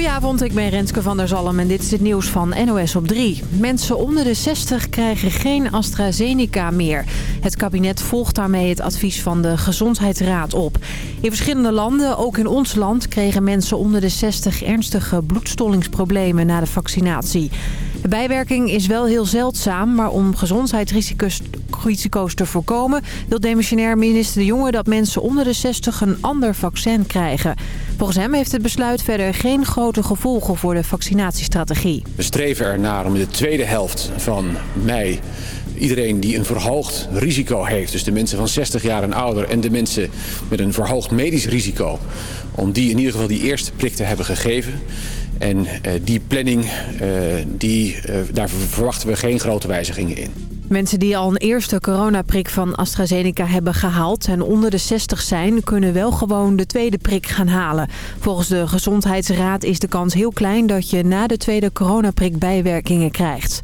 Goedenavond, ik ben Renske van der Zalm en dit is het nieuws van NOS op 3. Mensen onder de 60 krijgen geen AstraZeneca meer. Het kabinet volgt daarmee het advies van de Gezondheidsraad op. In verschillende landen, ook in ons land, kregen mensen onder de 60 ernstige bloedstollingsproblemen na de vaccinatie. De bijwerking is wel heel zeldzaam, maar om gezondheidsrisico's te voorkomen... wil demissionair minister De Jonge dat mensen onder de 60 een ander vaccin krijgen. Volgens hem heeft het besluit verder geen grote gevolgen voor de vaccinatiestrategie. We streven ernaar om in de tweede helft van mei iedereen die een verhoogd risico heeft... dus de mensen van 60 jaar en ouder en de mensen met een verhoogd medisch risico... om die in ieder geval die eerste prik te hebben gegeven... En uh, die planning, uh, die, uh, daar verwachten we geen grote wijzigingen in. Mensen die al een eerste coronaprik van AstraZeneca hebben gehaald en onder de 60 zijn, kunnen wel gewoon de tweede prik gaan halen. Volgens de Gezondheidsraad is de kans heel klein dat je na de tweede coronaprik bijwerkingen krijgt.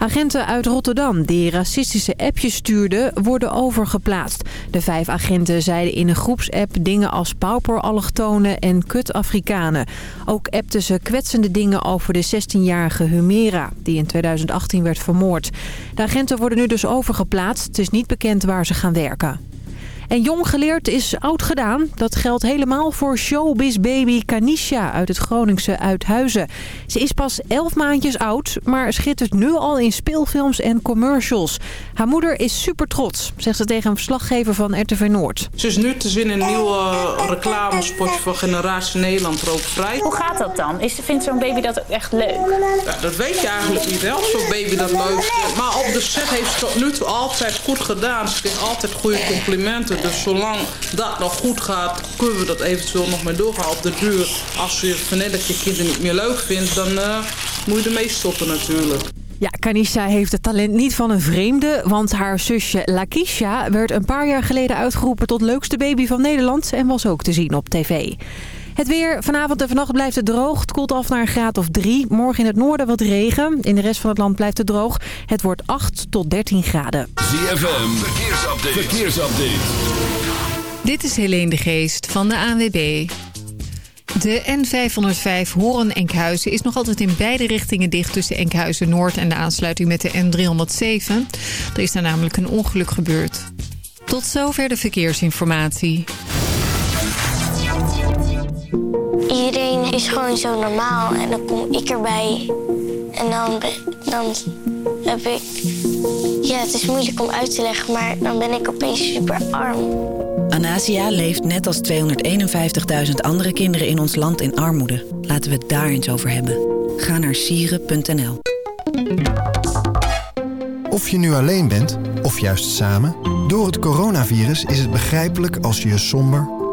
Agenten uit Rotterdam die racistische appjes stuurden worden overgeplaatst. De vijf agenten zeiden in een groepsapp dingen als pauperallochtonen en kut-Afrikanen. Ook appten ze kwetsende dingen over de 16-jarige Humera, die in 2018 werd vermoord. De agenten worden nu dus overgeplaatst. Het is niet bekend waar ze gaan werken. En jong geleerd is oud gedaan. Dat geldt helemaal voor showbiz-baby Kanisha uit het Groningse Uithuizen. Ze is pas 11 maandjes oud, maar schittert nu al in speelfilms en commercials. Haar moeder is super trots, zegt ze tegen een verslaggever van RTV Noord. Ze is nu te zien in een nieuw uh, reclamespotje van Generatie Nederland Rookvrij. Hoe gaat dat dan? Is, vindt zo'n baby dat echt leuk? Ja, dat weet je eigenlijk niet, hè, of zo'n baby dat leuk vindt. Maar op de set heeft ze tot nu toe altijd goed gedaan. Ze kreeg altijd goede complimenten. Dus zolang dat nog goed gaat, kunnen we dat eventueel nog mee doorgaan op de duur. Als je vanuit dat je kinderen niet meer leuk vindt, dan uh, moet je ermee stoppen natuurlijk. Ja, Kanisha heeft het talent niet van een vreemde, want haar zusje Lakisha werd een paar jaar geleden uitgeroepen tot leukste baby van Nederland en was ook te zien op tv. Het weer. Vanavond en vannacht blijft het droog. Het koelt af naar een graad of 3. Morgen in het noorden wat regen. In de rest van het land blijft het droog. Het wordt 8 tot 13 graden. ZFM. Verkeersupdate. Verkeersupdate. Dit is Helene de Geest van de ANWB. De N505 Horen-Enkhuizen is nog altijd in beide richtingen dicht... tussen Enkhuizen Noord en de aansluiting met de N307. Er is daar namelijk een ongeluk gebeurd. Tot zover de verkeersinformatie. Iedereen is gewoon zo normaal en dan kom ik erbij. En dan, dan heb ik... Ja, het is moeilijk om uit te leggen, maar dan ben ik opeens super arm. Anasia leeft net als 251.000 andere kinderen in ons land in armoede. Laten we het daar eens over hebben. Ga naar sieren.nl Of je nu alleen bent, of juist samen... door het coronavirus is het begrijpelijk als je je somber,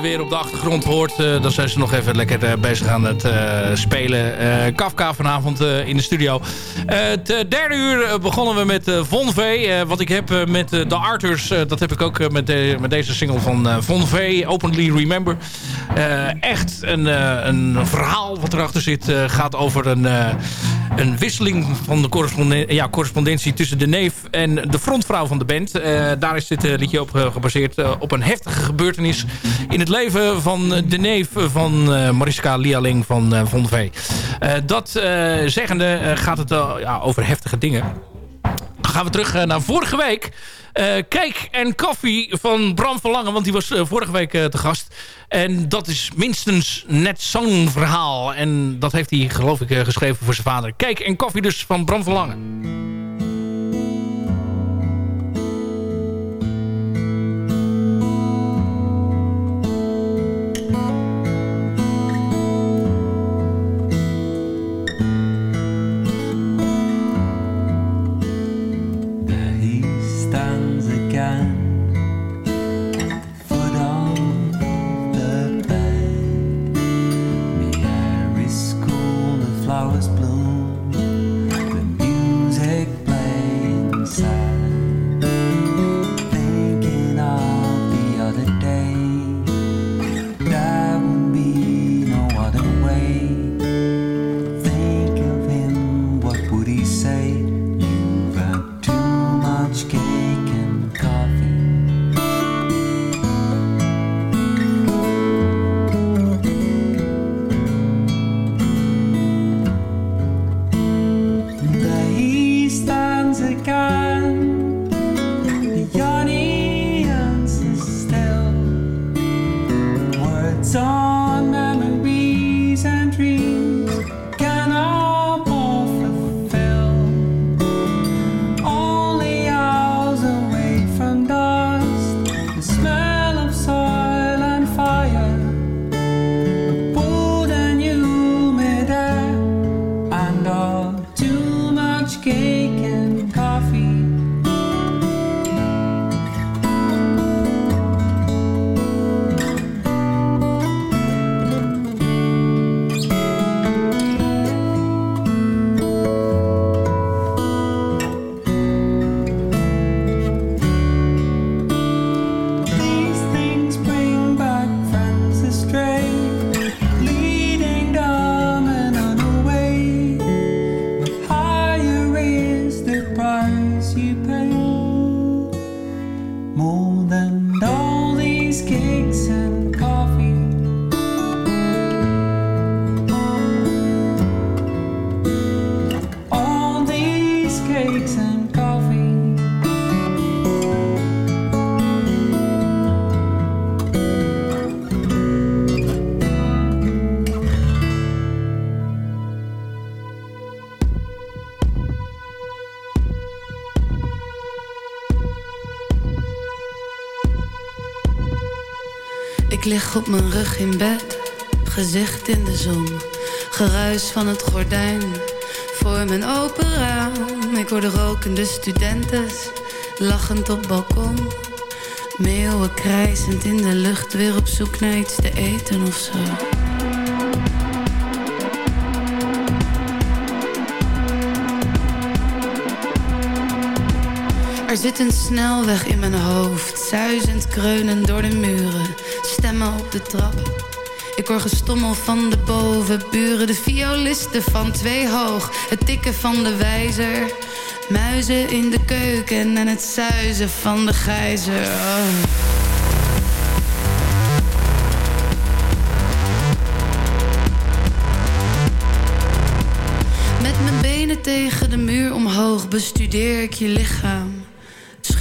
Weer op de achtergrond hoort... Uh, dan zijn ze nog even lekker uh, bezig aan het uh, spelen. Kafka vanavond in de studio. het derde uur begonnen we met Von V. wat ik heb met de Arthurs, dat heb ik ook met, met deze single van Von V. Openly Remember. echt een, een verhaal wat erachter zit. gaat over een, een wisseling van de correspondentie, ja, correspondentie tussen de neef en de frontvrouw van de band. daar is dit liedje op gebaseerd op een heftige gebeurtenis in het leven van de neef van Mariska Lialing van Von V. Dat zeggende gaat het ja, over heftige dingen. Gaan we terug naar vorige week. Kijk en koffie van Bram Verlangen, want die was vorige week te gast. En dat is minstens net zo'n verhaal. En dat heeft hij geloof ik geschreven voor zijn vader. Kijk en koffie dus van Bram Verlangen. Op mijn rug in bed, gezicht in de zon. Geruis van het gordijn voor mijn open raam. Ik hoor de rokende studenten, lachend op balkon. Meeuwen krijzend in de lucht, weer op zoek naar iets te eten of zo. Er zit een snelweg in mijn hoofd, zuizend kreunen door de muren, stemmen op de trap. Ik hoor gestommel van de bovenburen, de violisten van twee hoog, het tikken van de wijzer, muizen in de keuken en het zuizen van de gijzer. Oh. Met mijn benen tegen de muur omhoog bestudeer ik je lichaam.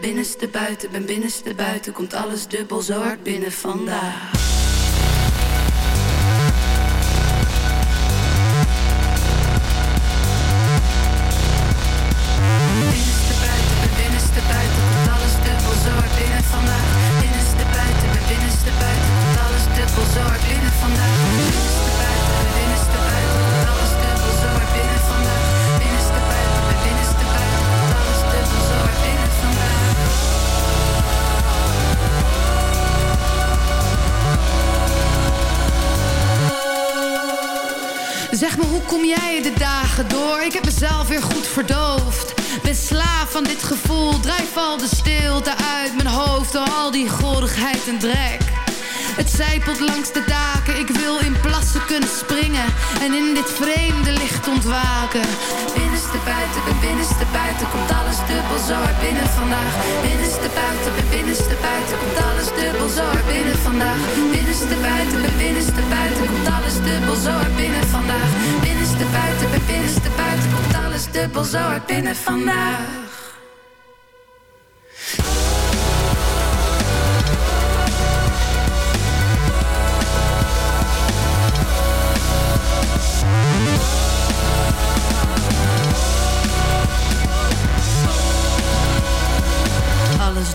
Binnenste buiten, ben binnenste buiten, komt alles dubbel zo hard binnen vandaag. Zeg me, hoe kom jij de dagen door? Ik heb mezelf weer goed verdoofd. Ben slaaf van dit gevoel. Drijf al de stilte uit mijn hoofd door al die gorigheid en drek. Het zijpelt langs de daken. Ik wil in plassen kunnen springen. En in dit vreemde licht ontwaken. Binnenste buiten, ben binnenste buiten. Komt alles dubbel zo hard binnen vandaag. Binnenste buiten, binnenste buiten. Komt alles dubbel zo hard binnen vandaag. Binnenste buiten, binnenste buiten. Komt alles dubbel zo hard binnen vandaag. Binnenste buiten, binnenste buiten. Komt alles dubbel zo hard binnen vandaag.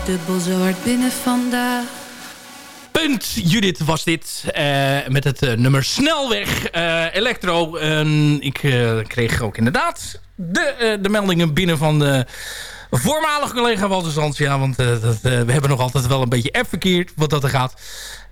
Dubbel zo hard binnen vandaag. Punt Judith was dit. eh, met het eh, nummer Snelweg eh, Electro. Ik kreeg ook inderdaad de, de meldingen binnen van de voormalige collega Walter Sands. Ja, want we hebben nog altijd wel een beetje app-verkeerd wat dat er gaat.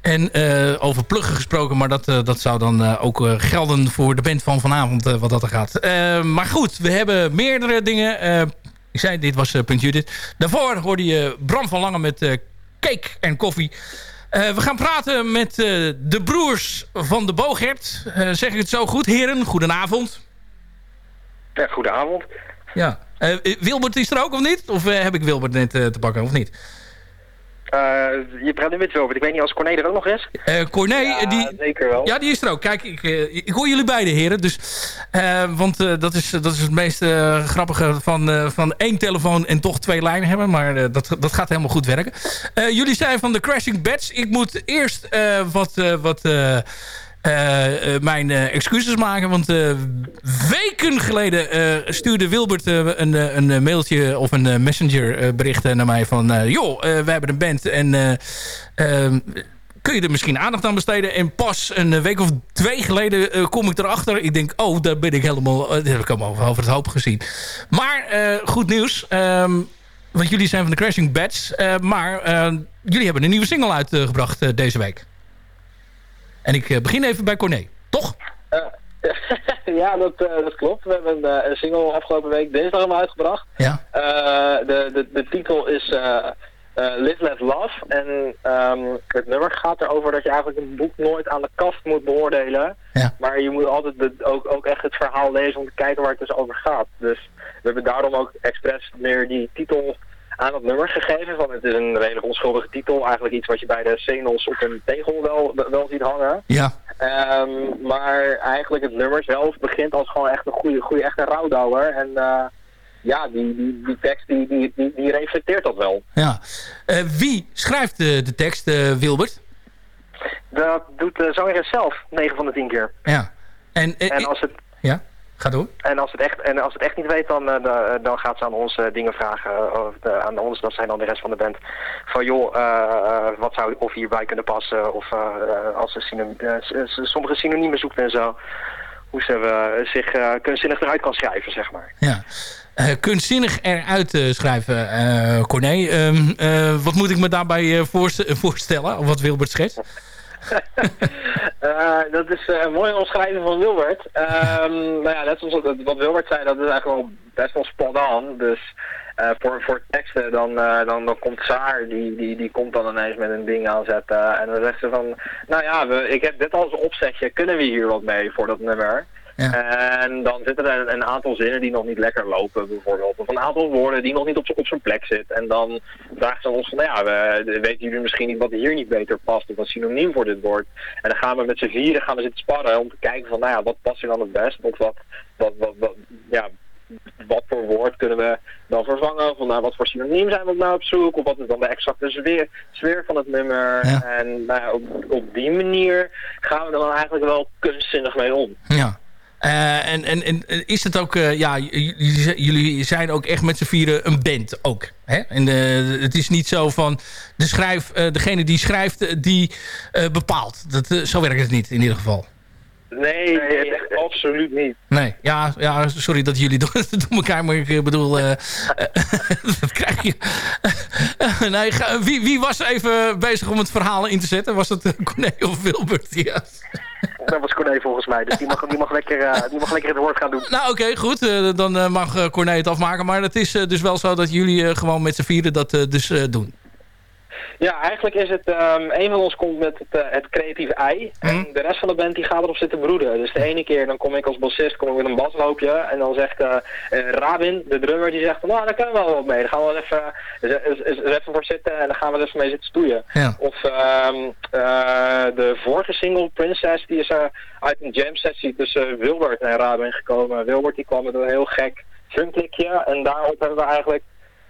En over pluggen gesproken, maar dat, dat zou dan ook gelden voor de band van vanavond wat dat er gaat. Maar goed, we hebben meerdere dingen. Eh, ik zei, dit was eh, Punt Judith. Daarvoor hoorde je Bram van Lange met eh, cake en koffie. Eh, we gaan praten met eh, de broers van de Boogert. Eh, zeg ik het zo goed? Heren, goedenavond. Ja, goedenavond. Ja. Eh, Wilbert is er ook of niet? Of eh, heb ik Wilbert net eh, te pakken of niet? Eh, je praat nu met Wilbert. Ik weet niet als Corné er ook nog is. Eh Corné, Ja, die, zeker wel. Ja, die is er ook. Kijk, ik, eh, ik hoor jullie beide heren. Dus, want dat, is, dat is het meest grappige van, van één telefoon en toch twee lijnen hebben. Maar dat, dat gaat helemaal goed werken. Jullie zijn van de Crashing Bats. Ik moet eerst wat... wat eh, eh, mijn eh, excuses maken. Want weken geleden stuurde Wilbert een, een mailtje of een messenger bericht naar mij van... joh, wij hebben een band en... eh, ehm, kun je er misschien aandacht aan besteden. En pas een week of twee geleden kom ik erachter. Ik denk, oh, daar ben ik helemaal... dat heb ik allemaal over, het hoop gezien. Maar goed nieuws. ehm, want jullie zijn van de Crashing Bats. maar jullie hebben een nieuwe single uitgebracht deze week. En ik eh, begin even bij Corné. Toch? ja, dat, eh, dat klopt. We hebben een, eh, een single afgelopen week dinsdag helemaal uitgebracht. Ja. Eh, de, de, de titel is eh, eh, Live, Let, Love. En ehm, het nummer gaat erover dat je eigenlijk een boek nooit aan de kaft moet beoordelen. Ja. Maar je moet altijd de- ook, ook echt het verhaal lezen om te kijken waar het dus over gaat. Dus we hebben daarom ook expres meer die titel aan het nummer gegeven. Want het is een redelijk onschuldige titel. Eigenlijk iets wat je bij de singles op een tegel wel, wel ziet hangen. Ja. Ehm, maar eigenlijk het nummer zelf begint als gewoon echt een goede, goede echt een rouwdouwer. En eh, ja, die, die, die tekst die, die, die, die reflecteert dat wel. ja. Eh, wie schrijft de, de tekst, eh, Wilbert? Dat doet de zangeres zelf 9 van de 10 keer. Ja. En, eh, En als het... Ja? Ga door. En als het echt, en als het echt niet weet, dan, eh, dan- dan gaat ze aan ons eh, dingen vragen. eh, Of, eh, aan ons, dat zijn dan de rest van de band. Van joh, eh, eh, wat zou of hierbij kunnen passen? Of eh, eh, als ze synoniem, eh, s- sommige synoniemen zoekt en zo. Hoe ze eh, zich eh, kunstzinnig eruit kan schrijven, zeg maar. Ja. Eh, kunstzinnig eruit eh, schrijven, eh Corné. Ehm, eh, wat moet ik me daarbij eh, voorst- voorstellen? Of wat Wilbert schetst? Eh, dat is eh, een mooie omschrijving van Wilbert. Ehm, nou ja, net zoals wat- Wilbert zei, dat is eigenlijk wel best wel spot on. Dus eh, voor, voor teksten, dan, dan, dan komt Saar, die, die, die komt dan ineens met een ding aanzetten. En dan zegt ze van, nou ja, we, ik heb dit als opzetje, kunnen we hier wat mee voor dat nummer? En dan zitten er een, aantal zinnen die nog niet lekker lopen, bijvoorbeeld. Of een aantal woorden die nog niet op, op zijn plek zitten. En dan vragen ze ons van, nou ja, we, weten jullie misschien niet wat hier niet beter past of een synoniem voor dit woord. En dan gaan we met z'n vieren gaan we zitten sparren om te kijken van, nou ja, wat past er dan het best? Of wat, wat, wat, wat, ja, wat voor woord kunnen we dan vervangen? Van, nou, wat voor synoniem zijn we nou op zoek? Of wat is dan de exacte sfeer, sfeer van het nummer? En nou ja, op, op die manier gaan we er dan eigenlijk wel kunstzinnig mee om. Ja. Eh, en, en, en is het ook, eh, ja, jullie, jullie zijn ook echt met z'n vieren een band ook. Hè? En het is niet zo van de schrijf, eh, degene die schrijft, die eh, bepaalt. Dat, zo werkt het niet in ieder geval. Nee, echt absoluut niet. Nee, ja, ja sorry dat jullie door, door elkaar, maar ik eh, bedoel, eh, dat krijg je. nee, ga- wie, wie was even bezig om het verhaal in te zetten? Was dat uh, Corné of Wilbert? Ja. Dat was Corné volgens mij, dus die mag, die mag, lekker, die mag lekker het woord gaan doen. Nou oké, goed. Dan mag uh, Corné het afmaken. Maar het is uh, dus wel zo dat jullie uh, gewoon met z'n vieren dat uh, dus doen. Ja, eigenlijk is het, um, een van ons komt met het, uh, het creatieve ei. Mhm. En de rest van de band die gaat erop zitten broeden. Dus de ene keer dan kom ik als bassist kom ik met een basloopje. En dan zegt uh, Rabin, de drummer, die zegt van nou daar kunnen we wel wat mee. Dan gaan we wel even, even voor zitten en dan gaan we er even mee zitten stoeien. Ja. Of um, de vorige single, Princess, die is uit een jam sessie tussen Wilbert en Rabin gekomen. Wilbert die kwam met een heel gek funklikje en daarop hebben we eigenlijk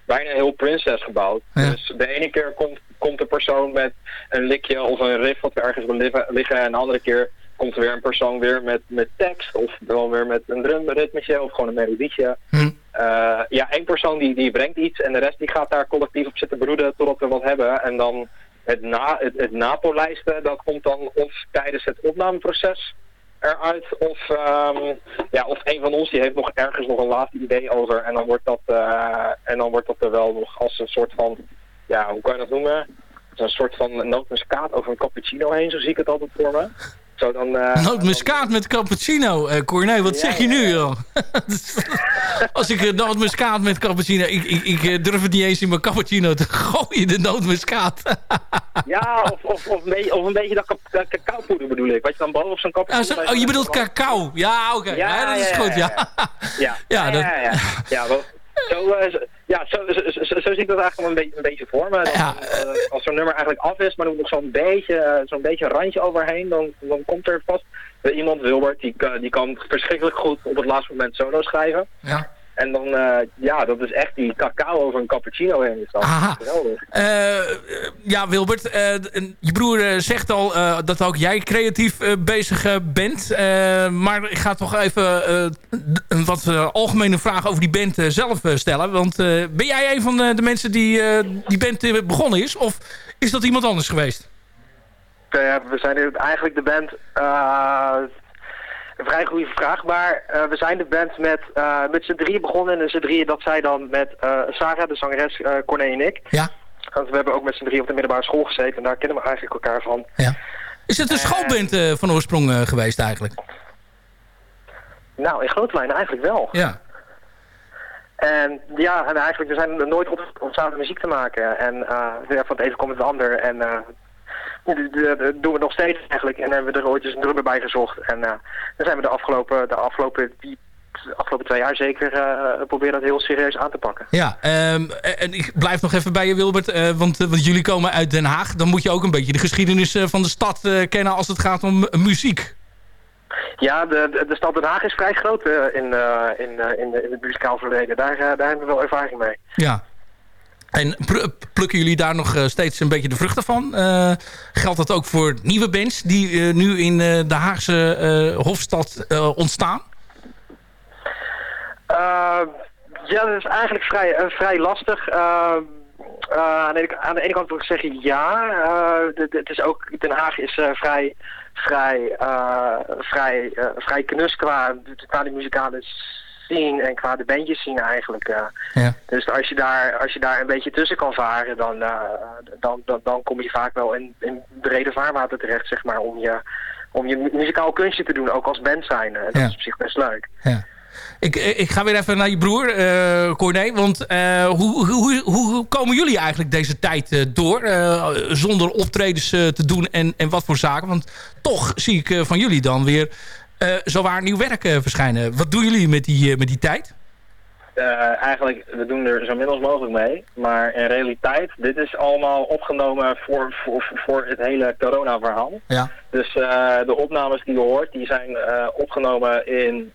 bijna heel Princess gebouwd. Ja. Dus de ene keer komt, komt de persoon met een likje of een riff wat we ergens wil liggen. En de andere keer komt er weer een persoon weer met, met tekst. Of wel weer met een drumritmetje of gewoon een melodietje. Hm. Uh, ja, één persoon die, die brengt iets en de rest die gaat daar collectief op zitten broeden totdat we wat hebben. En dan het, na, het, het napolijsten, dat komt dan of tijdens het opnameproces eruit. Of, um, ja, of een van ons die heeft nog ergens nog een laatste idee over. En dan wordt dat, uh, en dan wordt dat er wel nog als een soort van, ja, hoe kan je dat noemen? Een soort van nootmuskaat over een cappuccino heen, zo zie ik het altijd voor me. Zo dan, uh, nootmuskaat met cappuccino, uh, Corné, wat ja, zeg je nu joh? Als ik uh, nootmuskaat met cappuccino, ik, ik, ik durf het niet eens in mijn cappuccino te gooien, de nootmuskaat. ja, of, of, of, een beetje, of een beetje dat, dat cacaopoeder bedoel ik, wat je dan boven op zo'n cappuccino... oh, je bedoelt cacao, ja oké, okay. ja, ja, dat is ja, goed, ja. Ja, ja, dat... ja, ja, ja. wel, zo, uh, ja zo, zo, zo, zo, zie ik dat eigenlijk wel een beetje, een beetje voor me. Dan, ja. uh, als zo'n nummer eigenlijk af is, maar er moet nog zo'n beetje, zo'n beetje een randje overheen, dan, dan komt er vast iemand, Wilbert, die, die kan verschrikkelijk goed op het laatste moment solo schrijven. Ja. En dan, uh, ja, dat is echt die cacao over een cappuccino heen. Geweldig. Uh, ja, Wilbert, uh, je broer zegt al dat ook jij creatief bezig bent. maar ik ga toch even een wat algemene vraag over die band zelf stellen. Want ben jij een van de, de mensen die die band begonnen is? Of is dat iemand anders geweest? we zijn eigenlijk de band een vrij goede vraag, maar uh, we zijn de band met, uh, met z'n drieën begonnen. En z'n drieën, dat zij dan met uh, Sarah, de zangeres, Corné en ik. Ja. Want we hebben ook met z'n drieën op de middelbare school gezeten. En daar kennen we eigenlijk elkaar van. Ja. Is het een schoolband van oorsprong geweest eigenlijk? Nou, in grote lijnen eigenlijk wel. Ja. En ja, en eigenlijk, we zijn er nooit op om samen muziek te maken. En uh, van het een komt het ander. En dat doen we nog steeds eigenlijk. En hebben we er ooit eens een drummer bij gezocht. En uh, dan zijn we de afgelopen, de afgelopen, die, de afgelopen twee jaar zeker uh, proberen dat heel serieus aan te pakken. Ja, um, en ik blijf nog even bij je Wilbert. Uh, want, want jullie komen uit Den Haag. Dan moet je ook een beetje de geschiedenis van de stad kennen als het gaat om muziek. Ja, de, de, de stad Den Haag is vrij groot in, in, in, in het muzikaal verleden. Daar, daar hebben we wel ervaring mee. Ja, en plukken jullie daar nog uh, steeds een beetje de vruchten van? Uh, geldt dat ook voor nieuwe bands die uh, nu in de Haagse hofstad ontstaan? ja, dat is eigenlijk vrij, vrij lastig. aan, de, aan, de, ene kant wil ik zeggen ja. het is ook, Den Haag is vrij, vrij, vrij, vrij knus qua, qua de muzikale zien en qua de bandjes zien eigenlijk. Uh. Ja. Dus als je, daar, als je daar een beetje tussen kan varen, dan, uh, dan, dan, dan kom je vaak wel in, in brede vaarwater terecht, zeg maar, om je, om je muzikaal kunstje te doen, ook als band zijn. Dat ja. is op zich best leuk. Ja. Ik, ik ga weer even naar je broer, uh, Corné. Want uh, hoe, hoe, hoe komen jullie eigenlijk deze tijd uh, door? zonder optredens te doen en, en wat voor zaken? Want toch zie ik van jullie dan weer uh, zowaar nieuw werk uh, verschijnen. Wat doen jullie met die, uh, met die tijd? eigenlijk, we doen er zo min als mogelijk mee. Maar in realiteit, dit is allemaal opgenomen voor, voor, voor het hele corona-verhaal. Ja. Dus de opnames die je hoort, die zijn opgenomen in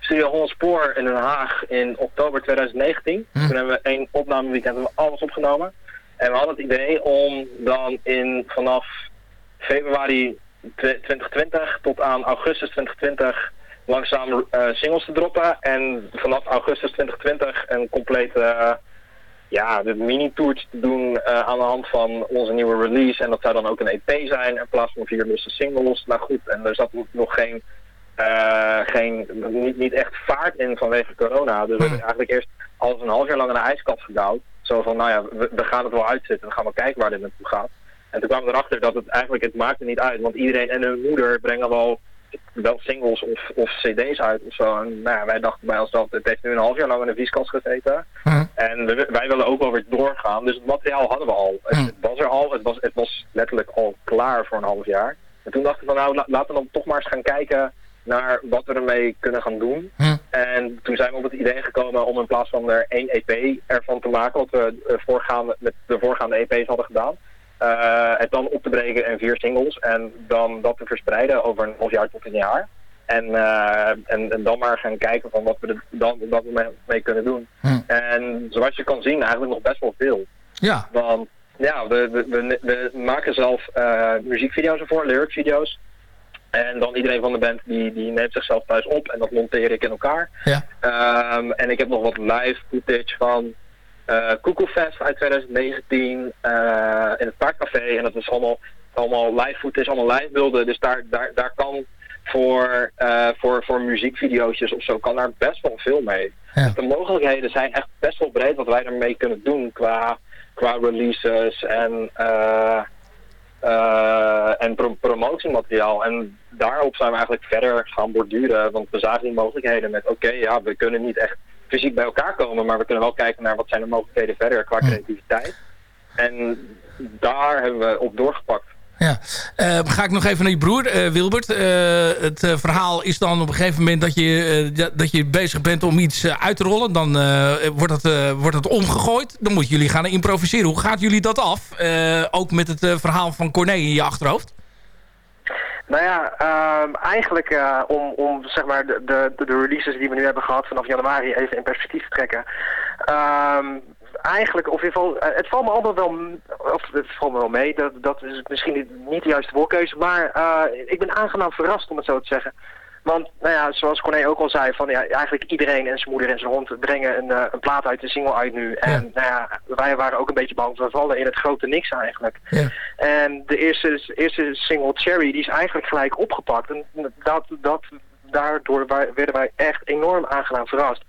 Studio Holland Spoor in Den Haag in oktober 2019. Hm. Toen hebben we één opnameweekend hebben we alles opgenomen. En we hadden het idee om dan in vanaf februari 2020 tot aan augustus 2020 langzaam uh, singles te droppen. En vanaf augustus 2020 een complete uh, ja, de mini-tourtje te doen uh, aan de hand van onze nieuwe release. En dat zou dan ook een EP zijn in plaats van vier losse singles. Nou goed, en er zat nog geen, geen niet, niet echt vaart in vanwege corona. Dus we hebben eigenlijk eerst alles een half jaar lang in de ijskast gedouwd. Zo van, nou ja, we, we gaan het wel uitzetten. We gaan wel kijken waar dit naartoe gaat. En toen kwamen we erachter dat het eigenlijk, het maakte niet uit. Want iedereen en hun moeder brengen wel, wel singles of, of cd's uit of zo. En nou ja, wij dachten bij onszelf, het heeft nu een half jaar lang in de vieskast gezeten. Hm. En wij willen ook wel weer doorgaan. Dus het materiaal hadden we al. Het, hm. was er al, het was, het was letterlijk al klaar voor een half jaar. En toen dachten we van nou, laten we dan toch maar eens gaan kijken naar wat we ermee kunnen gaan doen. Hm. En toen zijn we op het idee gekomen om in plaats van er één EP ervan te maken, wat we eh, voorgaande, met de voorgaande EP's hadden gedaan, het dan op te breken in vier singles en dan dat te verspreiden over een half jaar tot een jaar. En, uh, en, en, dan maar gaan kijken van wat we er dan wat we mee, kunnen doen. Hm. En zoals je kan zien, eigenlijk nog best wel veel. Ja. Want ja, we, we, we, maken zelf uh, muziekvideo's ervoor, lyricvideo's. En dan iedereen van de band die, die neemt zichzelf thuis op en dat monteer ik in elkaar. Ja. Um, en ik heb nog wat live footage van uh, uit 2019 uh, in het Parkcafé. En dat is allemaal, allemaal live footage, allemaal live beelden. Dus daar, daar, daar kan voor, uh, voor, voor muziekvideo's of zo kan daar best wel veel mee. Dus de mogelijkheden zijn echt best wel breed wat wij ermee kunnen doen qua, qua releases en, uh, en pro promotiemateriaal. En daarop zijn we eigenlijk verder gaan borduren, want we zagen die mogelijkheden met oké, ja, we kunnen niet echt fysiek bij elkaar komen. Maar we kunnen wel kijken naar wat zijn de mogelijkheden verder qua creativiteit. En daar hebben we op doorgepakt. Ja, uh, ga ik nog even naar je broer, uh, Wilbert. Uh, het verhaal is dan op een gegeven moment dat je, dat je bezig bent om iets uit te rollen. Dan wordt, het, wordt het omgegooid. Dan moeten jullie gaan improviseren. Hoe gaat jullie dat af? ook met het verhaal van Corné in je achterhoofd? Nou ja, um, eigenlijk uh, om, om zeg maar de, de, de releases die we nu hebben gehad vanaf januari even in perspectief te trekken. Um, eigenlijk, of in ieder geval, uh, het valt me allemaal wel, of het valt me wel mee, dat, dat is misschien niet de juiste woordkeuze, maar uh, ik ben aangenaam verrast om het zo te zeggen. Want, nou ja, zoals Corné ook al zei, van ja, eigenlijk iedereen en zijn moeder en zijn hond brengen een, uh, een plaat uit, een single uit nu. En nou ja, wij waren ook een beetje bang, we vallen in het grote niks eigenlijk. Ja. En de eerste, eerste single, Cherry, die is eigenlijk gelijk opgepakt. En dat, dat, daardoor werden wij echt enorm aangenaam verrast.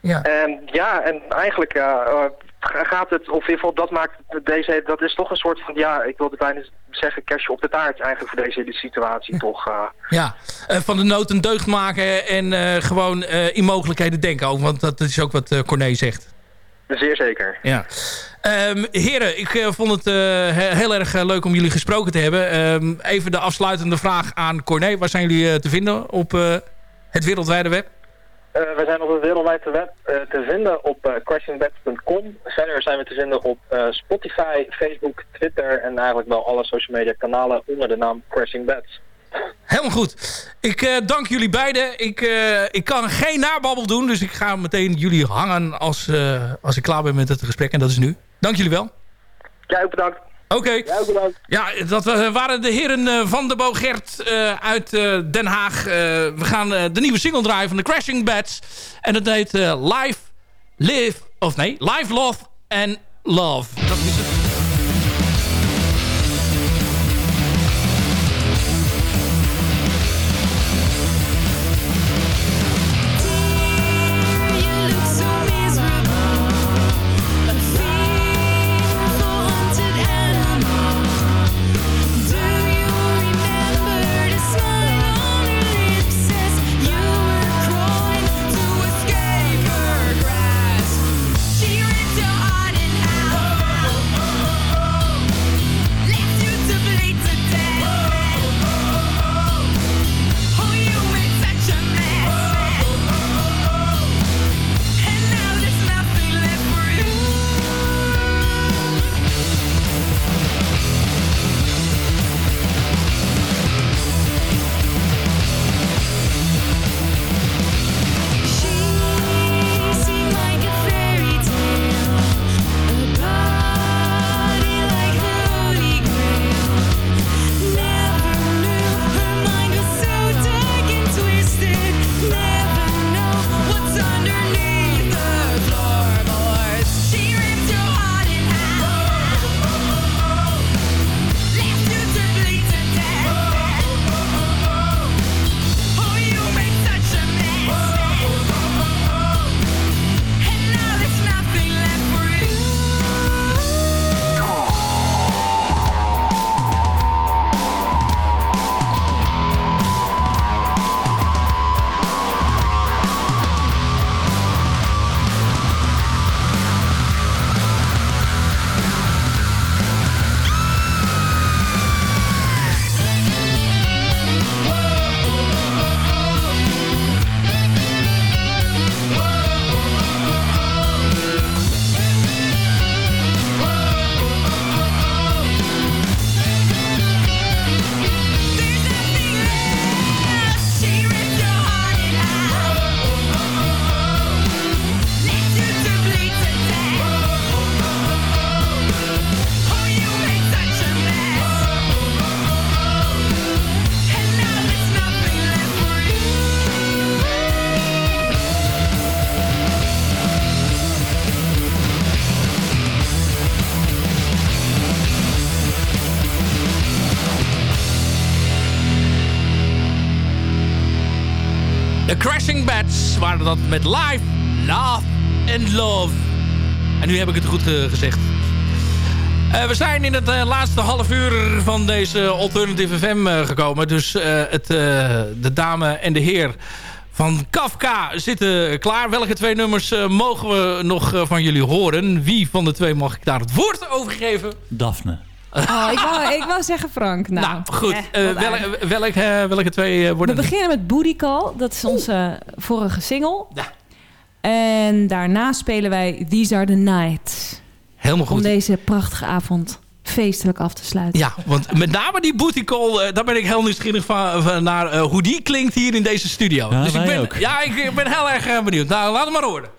Ja. En ja, en eigenlijk uh, gaat het, of in ieder geval dat maakt deze, dat is toch een soort van, ja, ik wilde bijna zeggen kerstje op de taart eigenlijk voor deze situatie toch. Uh. Ja, uh, van de nood een deugd maken en uh, gewoon in mogelijkheden denken ook, want dat is ook wat Corné zegt. Zeer zeker. Ja. Um, heren, ik vond het heel erg leuk om jullie gesproken te hebben. Um, even de afsluitende vraag aan Corné. Waar zijn jullie te vinden op het wereldwijde web? Uh, we zijn op het wereldwijde web uh, te vinden op uh, crashingbeds.com. Verder zijn we te vinden op Spotify, Facebook, Twitter en eigenlijk wel alle social media kanalen onder de naam Crashing Beds. Helemaal goed. Ik dank jullie beiden. Ik, ik kan geen nababbel doen, dus ik ga meteen jullie hangen als, als ik klaar ben met het gesprek. En dat is nu. Dank jullie wel. Jij ook bedankt. Oké. Ja, dat eh, waren de heren eh, van de Bogert uh, uit Den Haag. we gaan de nieuwe single draaien van de Crashing Bats. En dat heet Live, Live, of nee, Live, Love and Love. Met Live, Love and Love. En nu heb ik het goed gezegd. Uh, we zijn in het uh, laatste half uur van deze Alternative FM gekomen. Dus het, de dame en de heer van Kafka zitten klaar. Welke twee nummers mogen we nog van jullie horen? Wie van de twee mag ik daar het woord over geven? Daphne. Oh, ik, wou, ik wou zeggen Frank. Nou, nou goed. Eh, welke, welke, welke twee eh, worden We beginnen met Booty Call. Dat is onze vorige single. Ja. En daarna spelen wij These Are The Nights. Helemaal goed. Om deze prachtige avond feestelijk af te sluiten. Ja, want met name die booty call, uh, daar ben ik heel nieuwsgierig van, van naar hoe die klinkt hier in deze studio. Ja, dus ik ben, ook. Ja, ik ben heel erg benieuwd. Nou, laat het maar horen.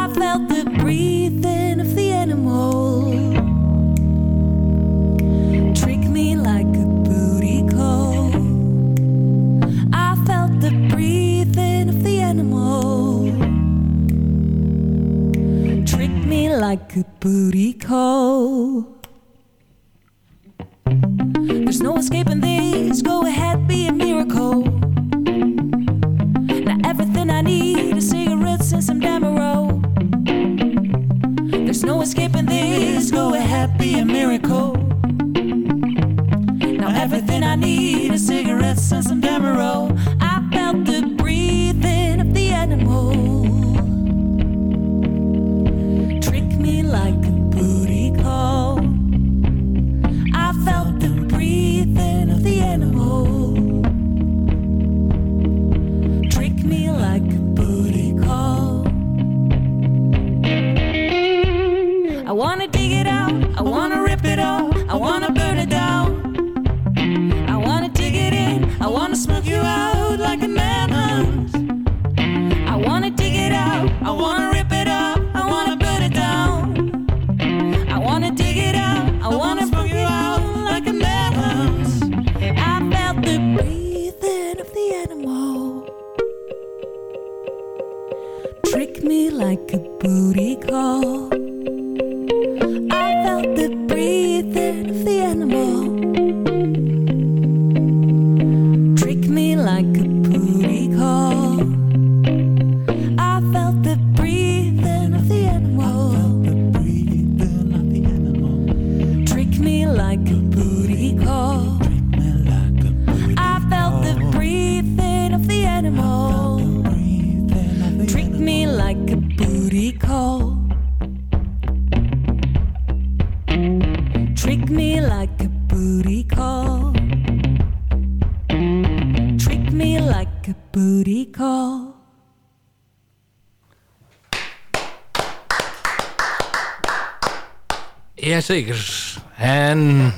Jazeker. En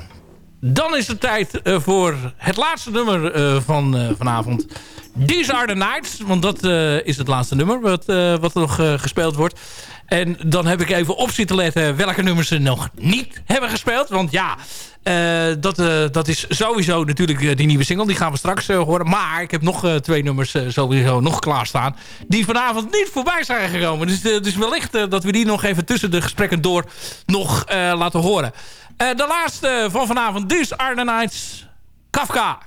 dan is het tijd eh, voor het laatste nummer eh, van eh, vanavond. These are the nights. Want dat is het laatste nummer wat, wat er nog gespeeld wordt. En dan heb ik even op zitten letten welke nummers ze nog niet hebben gespeeld. Want ja, dat, eh, dat is sowieso natuurlijk eh, die nieuwe single. Die gaan we straks eh, horen. Maar ik heb nog eh, twee nummers eh, sowieso nog klaarstaan. Die vanavond niet voorbij zijn gekomen. Dus, eh, dus wellicht eh, dat we die nog even tussen de gesprekken door nog eh, laten horen. Eh, de laatste van vanavond. These are the nights. Kafka.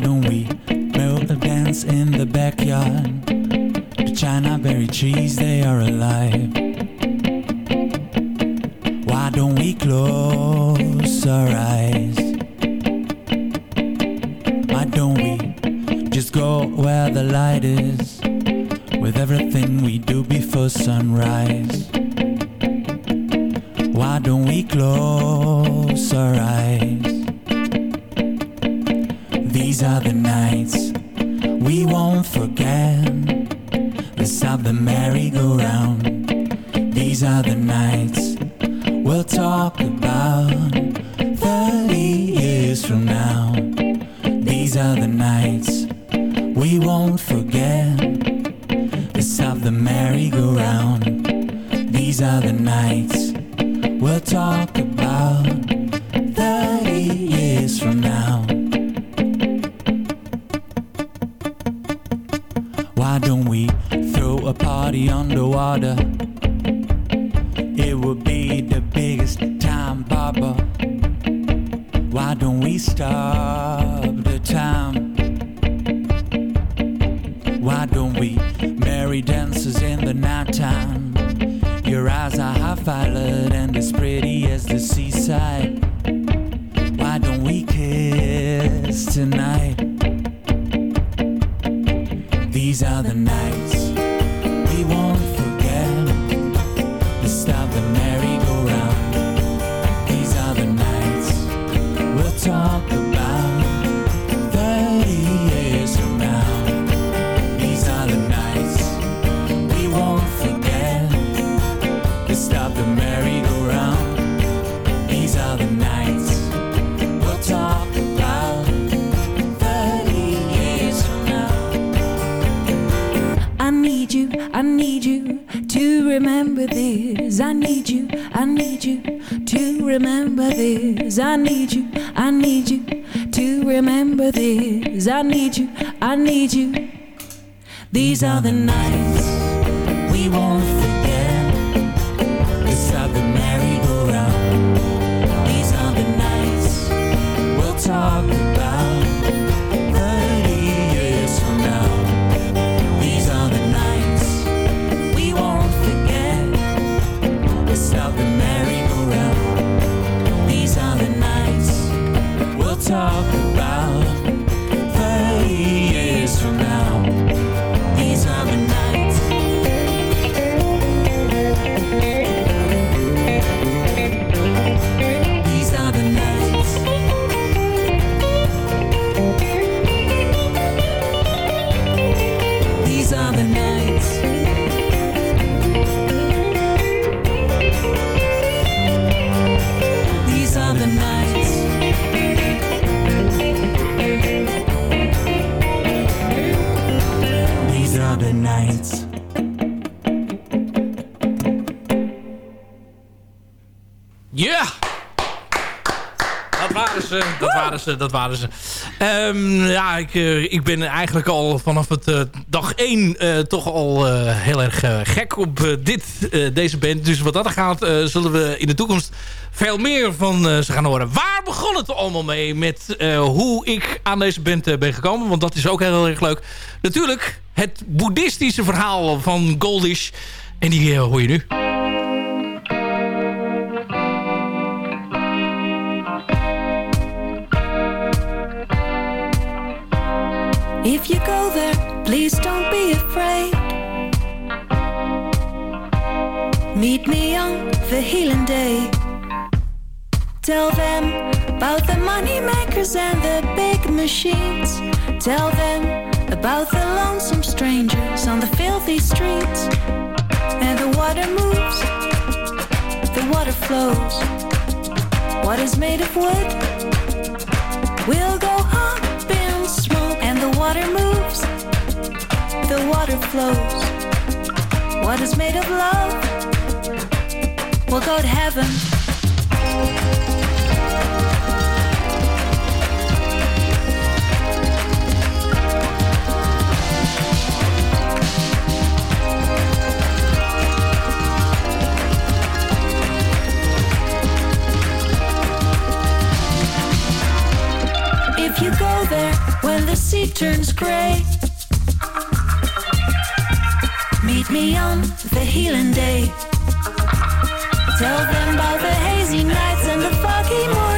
Don't we build a dance in the backyard? The China berry trees, they are alive. Why don't we close our eyes? Why don't we just go where the light is? With everything we do before sunrise. Why don't we close our eyes? These are the nights we won't forget. Let's the merry-go-round. These are the nights we'll talk about 30 years from now. These are the nights we won't remember this. I need you, I need you to remember this. I need you, I need you to remember this. I need you, I need you. These are the nights we won't dat waren ze, dat waren ze. Ehm, ja, ik, eh, ik ben eigenlijk al vanaf het eh, dag 1 eh, toch al eh, heel erg eh, gek op eh, dit, eh, deze band. Dus wat dat gaat, eh, zullen we in de toekomst veel meer van eh, ze gaan horen. Waar begon het allemaal mee met eh, hoe ik aan deze band eh, ben gekomen? Want dat is ook heel erg leuk. Natuurlijk het boeddhistische verhaal van Goldish. En die eh, hoor je nu. If you go there, please don't be afraid. Meet me on the healing day. Tell them about the money makers and the big machines. Tell them about the lonesome strangers on the filthy streets. And the water moves, the water flows. What is made of wood will go up in smoke. Water moves, the water flows. What is made of love will go to heaven. When the sea turns gray, meet me on the healing day. Tell them about the hazy nights and the foggy mornings.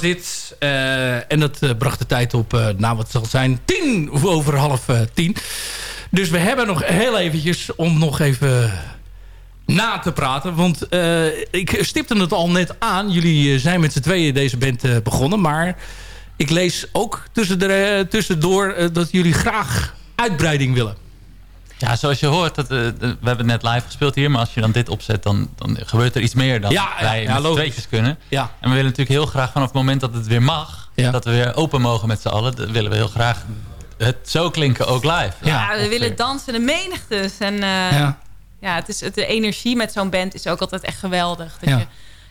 Dit. Eh, en dat eh, bracht de tijd op, eh nou wat zal zijn, tien over half tien. Dus we hebben nog heel eventjes om nog even na te praten. Want ik stipte het al net aan. Jullie zijn met z'n tweeën deze band begonnen. Maar ik lees ook tussendoor dat jullie graag uitbreiding willen. Ja, zoals je hoort, dat, eh, we hebben net live gespeeld hier. Maar als je dan dit opzet, dan, dan gebeurt er iets meer dan Ja, wij ja, met tweetjes kunnen. Ja. En we willen natuurlijk heel graag vanaf het moment dat het weer mag... dat we weer open mogen met z'n allen... dan willen we heel graag het zo klinken ook live. Ja, we willen dansen de menigtes. En eh, Ja. ja. het is, het, de energie met zo'n band is ook altijd echt geweldig. Dat Ja. je,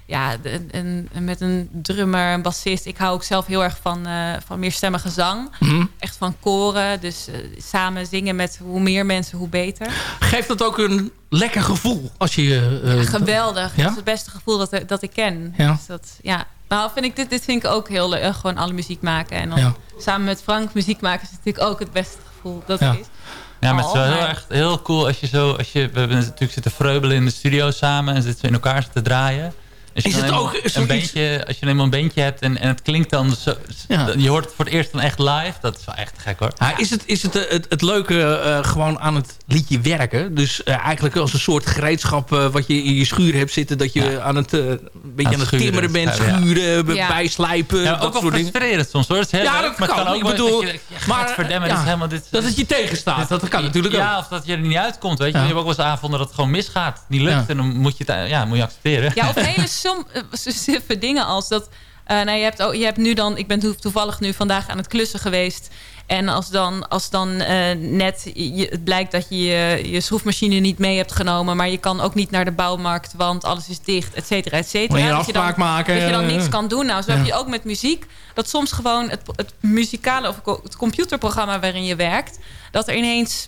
ja, en, en met een drummer, een bassist. Ik hou ook zelf heel erg van, eh, van meerstemmige zang. Mhm. Echt van koren. Dus eh, samen zingen met hoe meer mensen, hoe beter. Geeft dat ook een lekker gevoel als je... eh, Geweldig. Ja? Dat is het beste gevoel dat, dat ik ken. Ja. Dus dat, ja. Nou, vind ik, dit, dit vind ik ook heel leuk. Gewoon alle muziek maken. En dan Ja. samen met Frank muziek maken is natuurlijk ook het beste gevoel dat Ja. er is. Ja, maar het is wel heel, echt heel cool als je zo... Als je, we hebben natuurlijk zitten vreubelen in de studio samen... en zitten we in elkaar zitten draaien. Als je Is het ook een bandje, als je eenmaal een bandje hebt en, en het klinkt dan zo, Ja. je hoort het voor het eerst dan echt live, dat is wel echt gek hoor. Ja, is het, is het, eh, het, het leuke eh, gewoon aan het liedje werken? Dus eh, eigenlijk als een soort gereedschap eh, wat je in je schuur hebt zitten... dat je aan het, een beetje aan het timmeren bent, ja. schuren, Ja. bijslijpen, Ja, dat ook wel frustrerend soms hoor. Dat is heel Ja, leuk, dat maar het kan. ook Ik bedoel, dat je, je maar, gadverdamme, ja, dit is helemaal dit, dat het je tegenstaat, dat kan natuurlijk ja, ook. of dat je er niet uitkomt, weet je. Ja. Je hebt ook wel eens avonden dat het gewoon misgaat. Niet lukt Ja. en dan moet je het ja, moet je accepteren. Ja, of hele som, eh, suffe dingen als dat... eh, nou, je, hebt, ook- je hebt nu dan... Ik ben toe- toevallig nu vandaag aan het klussen geweest. En als dan, als dan eh, net je, het blijkt dat je, je je schroefmachine niet mee hebt genomen... maar je kan ook niet naar de bouwmarkt, want alles is dicht, et cetera, et cetera. Moet je een dat je dan, maken, Dat je dan eh, niks kan doen. Nou, zo ja. heb je ook met muziek. Dat soms gewoon het, het muzikale of het computerprogramma waarin je werkt... dat er ineens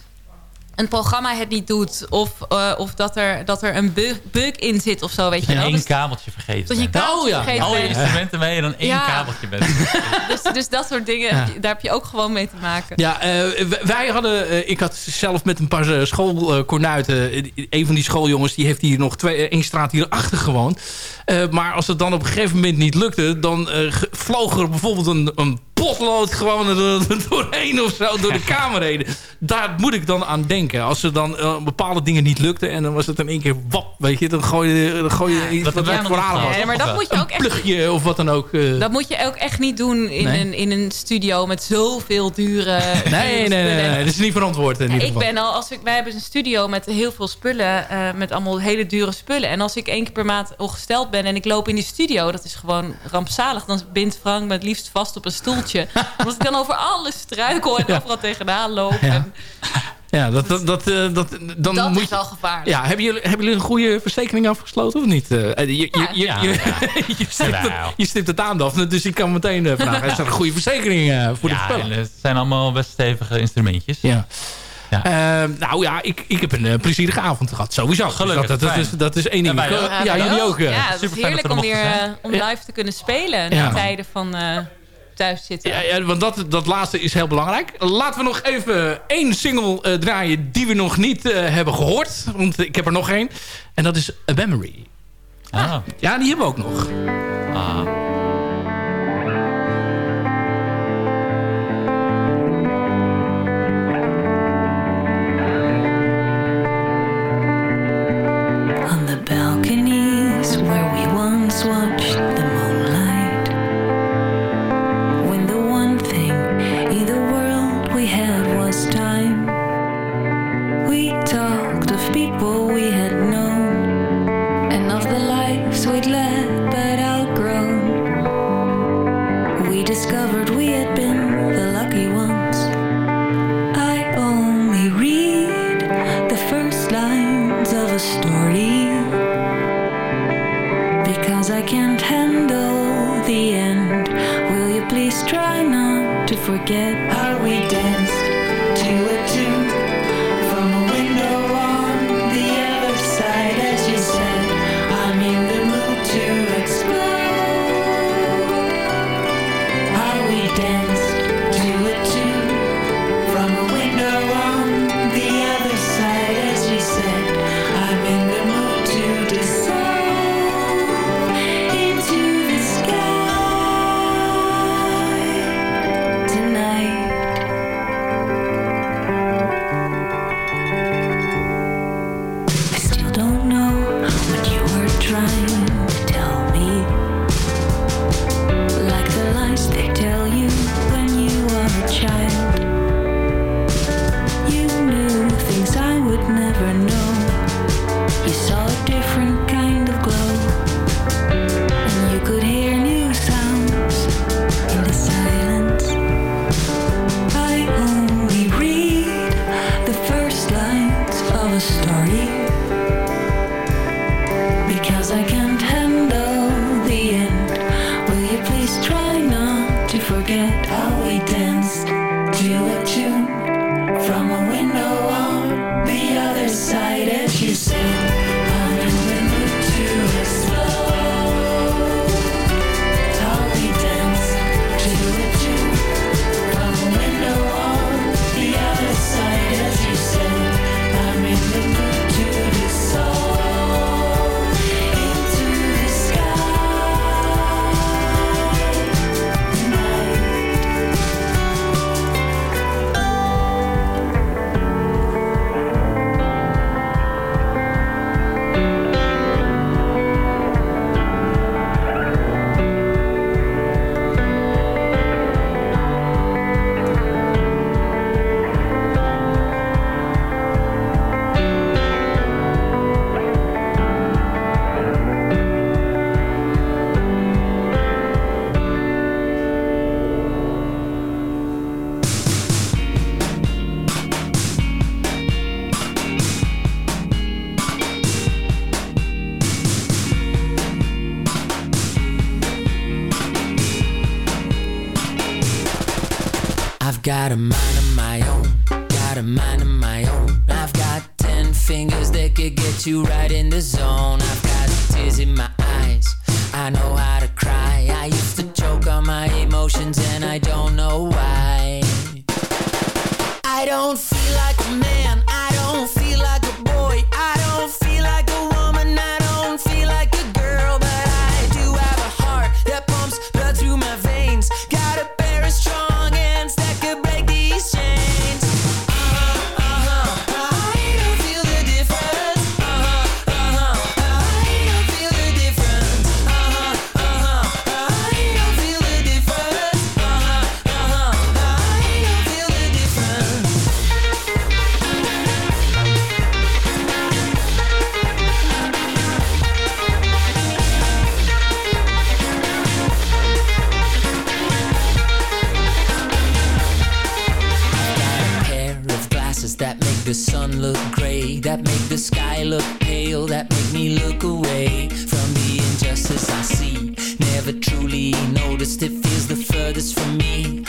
een programma het niet doet. Of, eh, of dat, er, dat er een bug, bug in zit of zo, weet je En wel. één Dus- kabeltje vergeten. Dat je bent. kabeltje vergeten Al je bent. instrumenten mee en dan één Ja. kabeltje bent. dus, dus dat soort dingen, Ja. daar heb je ook gewoon mee te maken. Ja, eh, wij hadden... eh, ik had zelf met een paar schoolkornuiten... een van die schooljongens, die heeft hier nog twee, één straat hierachter gewoond. Eh, maar als het dan op een gegeven moment niet lukte... dan eh, vloog er bijvoorbeeld een, een potlood gewoon er doorheen of zo, door de kamer heen. Daar moet ik dan aan denken. Als er dan eh, bepaalde dingen niet lukten... en dan was het in één keer wap, weet je... dan gooi je, dan gooi je iets dat wat adem gehad, was. Nee, maar dat moet je ook Een echt... plugje of wat dan ook. eh. Dat moet je ook echt niet doen in, Nee. een, in een studio met zoveel dure... Nee, nee, nee, nee, nee, dat is niet verantwoord in ieder Ik geval. ben al, als ik, wij hebben een studio met heel veel spullen, eh, met allemaal hele dure spullen. En als ik één keer per maand ongesteld ben en ik loop in die studio, dat is gewoon rampzalig. Dan bindt Frank me het liefst vast op een stoeltje. Omdat ik dan over alles struikel en overal tegenaan loop. Ja. En Ja, dat, dat, dat, eh, dat, dan dat moet is je, wel gevaarlijk. ja, hebben jullie, hebben jullie een goede verzekering afgesloten of niet? Eh, je, je, je, je, Ja. je, je stipt het, aan, Daphne, dus ik kan meteen eh, vragen. Is er een goede verzekering eh, voor de Ja, spullen? en het zijn allemaal best stevige instrumentjes. Ja. Ja. Eh, nou ja, ik, ik heb een eh, plezierige avond gehad, sowieso. Dus Gelukkig, dat, dat, is, dat is één ding. Ja, jullie ook. eh. Ja, het is heerlijk dat om we er weer eh, om live te kunnen spelen. Ja. In tijden van eh, thuis zitten. Ja, ja, want dat, dat laatste is heel belangrijk. Laten we nog even één single eh, draaien die we nog niet eh, hebben gehoord. Want ik heb er nog één. En dat is A Memory. Ah. Ja, die hebben we ook nog. Ah. Can't handle the end. Will you please try not to forget how we danced truly noticed it feels the furthest from me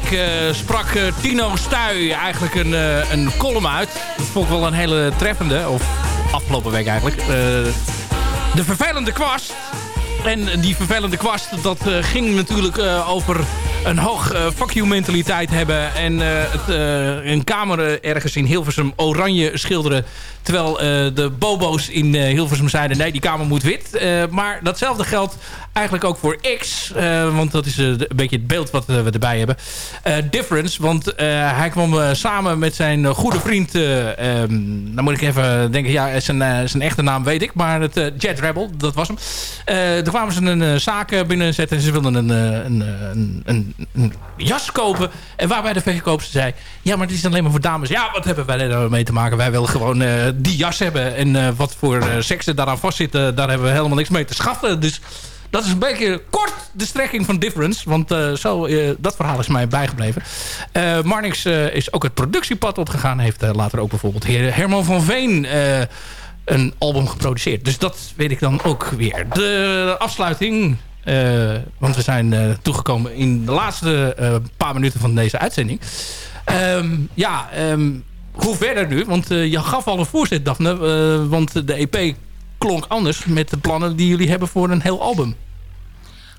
week eh, sprak eh, Tino Stuy eigenlijk een, eh, een column uit. Dat vond ik wel een hele treffende. Of afgelopen week eigenlijk. De vervelende kwast. En die vervelende kwast, dat ging natuurlijk over een hoog eh, fuck you mentaliteit hebben. En eh, het, eh, een kamer ergens in Hilversum oranje schilderen. Terwijl de bobo's in Hilversum zeiden, nee, die kamer moet wit. Maar datzelfde geldt eigenlijk ook voor X. want dat is een beetje het beeld wat we erbij hebben. Difference, want hij kwam samen met zijn goede vriend... ehm, dan moet ik even denken, ja, zijn, zijn echte naam weet ik. Maar het Jet Rebel, dat was hem. Toen kwamen ze een zaak binnenzetten. En ze wilden een, een, een, een, een jas kopen. En waarbij de verkoopster zei... Ja, maar het is alleen maar voor dames. Ja, wat hebben wij daar mee te maken? Wij willen gewoon eh, die jas hebben. En eh, wat voor er daaraan vastzit... eh, daar hebben we helemaal niks mee te schaffen. Dus dat is een beetje kort de strekking van Difference. Want zo, dat verhaal is mij bijgebleven. Marnix is ook het productiepad opgegaan. Heeft later ook bijvoorbeeld Her- Herman van Veen... een album geproduceerd. Dus dat weet ik dan ook weer. De afsluiting... eh, want we zijn eh, toegekomen in de laatste eh, paar minuten van deze uitzending. Ehm, ja, ehm, hoe verder nu? Want je gaf al een voorzet, Daphne. want de EP klonk anders met de plannen die jullie hebben voor een heel album.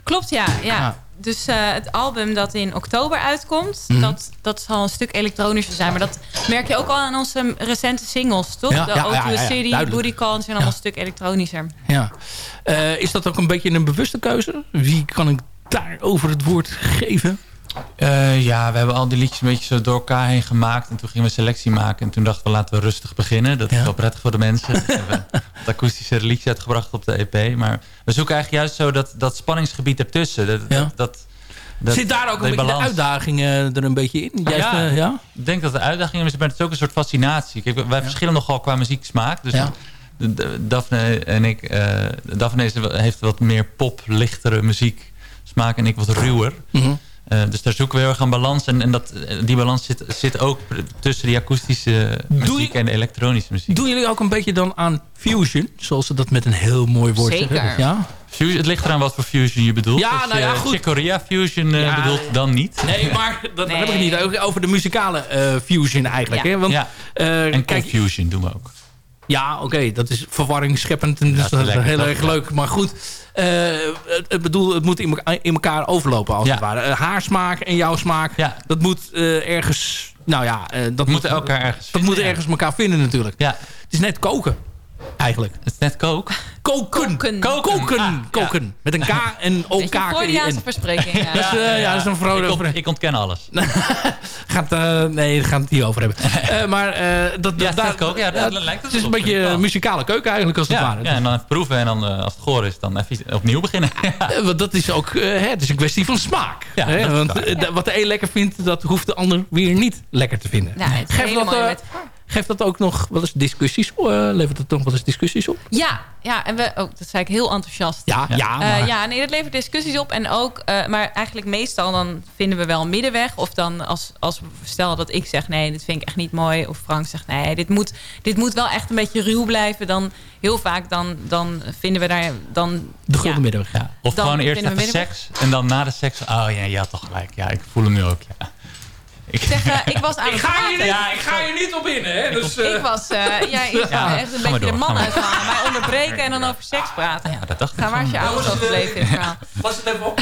Klopt, ja. ja. Dus eh, het album dat in oktober uitkomt, Mhm. dat, dat zal een stuk elektronischer zijn. Maar dat merk je ook al aan onze recente singles, toch? Ja, de ja, Auto ja, ja, City, duidelijk. Booty Call zijn allemaal een stuk elektronischer. Ja. Eh, is dat ook een beetje een bewuste keuze? Wie kan ik daarover het woord geven? Eh, ja, we hebben al die liedjes een beetje zo door elkaar heen gemaakt. En toen gingen we selectie maken. En toen dachten we, laten we rustig beginnen. Dat is wel prettig voor de mensen. Dus we hebben het akoestische liedje uitgebracht op de EP. Maar we zoeken eigenlijk juist zo dat, dat spanningsgebied ertussen. Dat, dat, dat, dat- Zit daar ook een beetje balans. de uitdaging eh, er een beetje in? Juist, ja, eh, ja? ik denk dat de uitdaging is, maar het is ook een soort fascinatie. Kijk, wij verschillen nogal qua muzieksmaak. Dus Daphne en ik, eh Daphne heeft wat meer pop, lichtere muziek smaak en ik wat ruwer. Mhm. Eh, dus daar zoeken we heel erg aan balans. En, en dat, die balans zit, zit ook tussen die akoestische muziek en de elektronische muziek. Doen jullie ook een beetje dan aan fusion? Zoals ze dat met een heel mooi woord Zeker. zeggen. Ja? Fusion, het ligt eraan wat voor fusion je bedoelt. Ja, Als nou ja, je goed. Chick Corea fusion eh, Ja, bedoelt, dan niet. Nee, maar dat heb ik niet. Over de muzikale eh, fusion eigenlijk. Ja. Hè? Want, Ja. eh, En kijk, confusion doen we ook. Ja, oké, dat is verwarring scheppend en dat is heel erg leuk. Maar goed, eh, het, het bedoel, het moet in, elkaar- in elkaar overlopen als het ware. Eh, haar smaak en jouw smaak, dat moet eh, ergens... Nou ja, eh, dat moeten elkaar ergens Dat moet ergens elkaar vinden natuurlijk. Ja. Het is net koken, eigenlijk. Het is net koken? Koken. Koken. Koken. Koken. Met een K en O K K Freudiaanse verspreking, ja. Dat is, eh, ja, dat is een vrolijk... Ik, ont- ik ontken alles. gaat, eh, nee, daar gaan we het niet over hebben. Eh, maar eh, dat, Ja, daar, net koken, ja, lijkt het het is een beetje een muzikale keuken eigenlijk als het Ja, ware. ja, en dan even proeven en dan eh, als het goor is, dan even opnieuw beginnen. Want dat is ook hè, het is een kwestie van smaak. Ja, hè? Want wat de een lekker vindt, dat hoeft de ander weer niet lekker te vinden. Nou, hele dat, eh. Geeft dat ook nog wel eens discussies? op? Eh, levert het nog wel eens discussies op? Ja, ja, en we, oh, dat zei ik heel enthousiast. Ja, ja, Eh, maar- ja, nee, dat levert discussies op. En ook, eh, maar eigenlijk meestal dan vinden we wel een middenweg. Of dan als, als stel dat ik zeg nee, dit vind ik echt niet mooi. Of Frank zegt nee, dit moet, dit moet wel echt een beetje ruw blijven. Dan heel vaak dan, dan vinden we daar dan... De ja, middenweg. Ja. Of Dan gewoon eerst even middenweg. seks en dan na de seks... Oh ja, je had toch gelijk. Ja, ik voel hem nu ook. Ja. Ik, zeg, eh, ik was aan Ik het ga, je niet, ik ga je niet op in, hè? Dus, eh, Ik was, eh ja, je Ja, echt een ga maar beetje de door, man ga maar uithangen. Mij onderbreken en dan over seks praten. Ja, dat dacht Ga waar is je ouders overbleven in verhaal. Was het even op?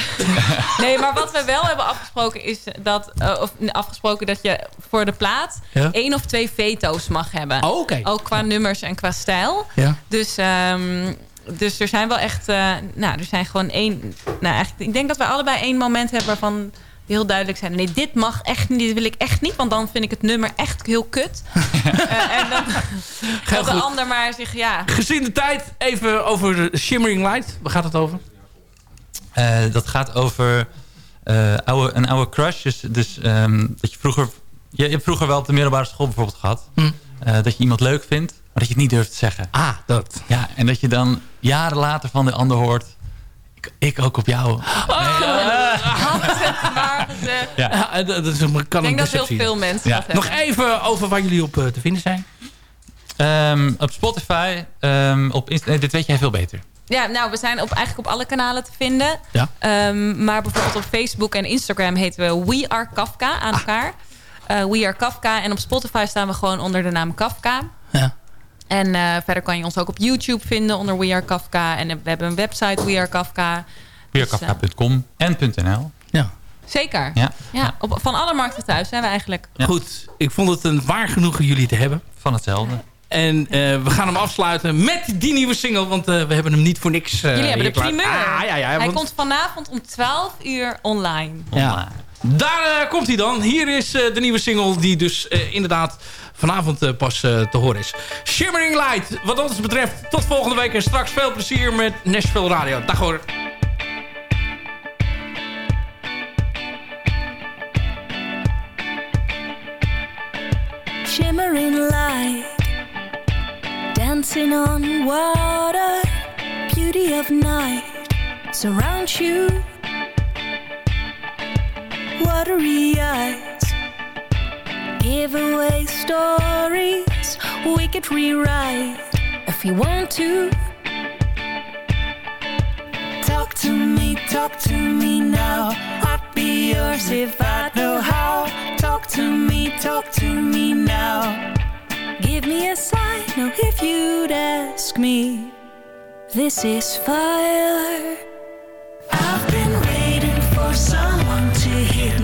Nee, maar wat we wel hebben afgesproken is dat... eh, of afgesproken dat je voor de plaat... Ja. één of twee veto's mag hebben. Oh, oké. Ook qua nummers en qua stijl. Ja. Dus, ehm, dus er zijn wel echt... eh, nou, er zijn gewoon één... Nou, eigenlijk, ik denk dat we allebei één moment hebben waarvan... heel duidelijk zijn. Nee, dit mag echt niet. Dit wil ik echt niet. Want dan vind ik het nummer echt heel kut. Eh, en dan, dat de ander maar zich... Ja, Gezien de tijd, even over de Shimmering Light. Waar gaat het over? Eh, dat gaat over eh, oude, een oude crush. Dus, dus ehm, dat je vroeger... Je, je hebt vroeger wel op de middelbare school bijvoorbeeld gehad. Hm. eh, dat je iemand leuk vindt, maar dat je het niet durft te zeggen. Ah, dat. Ja, en dat je dan jaren later van de ander hoort... Ik, ook op jou. maar gezegd. Ja. Dat is een, kan Ik denk dat heel veel mensen Ja. dat hebben. Nog even over waar jullie op eh, te vinden zijn. Ehm, op Spotify, ehm, op Insta dit weet jij veel beter. Ja, nou, we zijn op, eigenlijk op alle kanalen te vinden. Ja. Ehm, maar bijvoorbeeld op Facebook en Instagram heten we We Are Kafka aan elkaar. Eh, We Are Kafka. En op Spotify staan we gewoon onder de naam Kafka. Ja. En eh, verder kan je ons ook op YouTube vinden onder We Are Kafka. En we hebben een website We Are Kafka. Weerkafka.com en .nl. Ja. Zeker. Ja. Ja, op, van alle markten thuis zijn we eigenlijk. Goed, ik vond het een waar genoegen jullie te hebben. Van hetzelfde. En eh, we gaan hem afsluiten met die nieuwe single. Want eh, we hebben hem niet voor niks eh, Jullie hebben de primeur. Ah, ja, ja, Hij want- komt vanavond om 12 uur online. Ja. Daar eh, komt hij dan. Hier is eh, de nieuwe single die dus eh, inderdaad vanavond pas te horen is. Shimmering Light. Wat ons betreft tot volgende week. En straks veel plezier met Nashville Radio. Dag hoor. shimmering light, dancing on water, beauty of night surrounds you. Watery eyes give away stories we could rewrite if you want to. Talk to me, talk to me now. I'd be yours if I know how. Talk to me, talk to me now. Give me a sign, oh, if you'd ask me. This is fire. I've been waiting someone to hit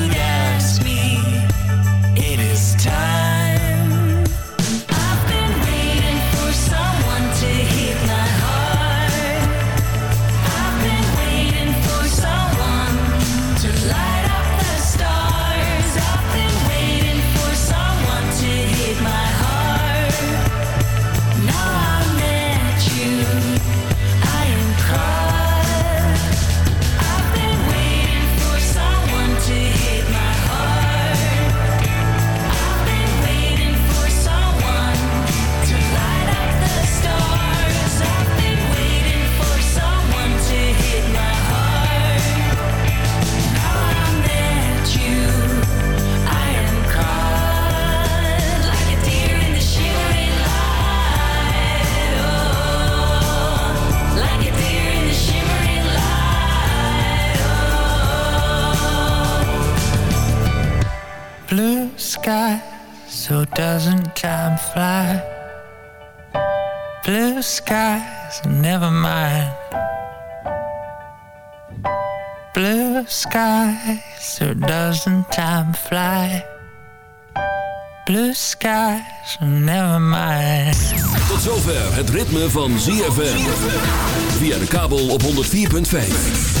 sky, so doesn't time fly? Blue skies, never mind. Blue skies, so doesn't time fly? Blue skies, never mind. Tot zover het ritme van ZFM. Via de kabel op 104.5.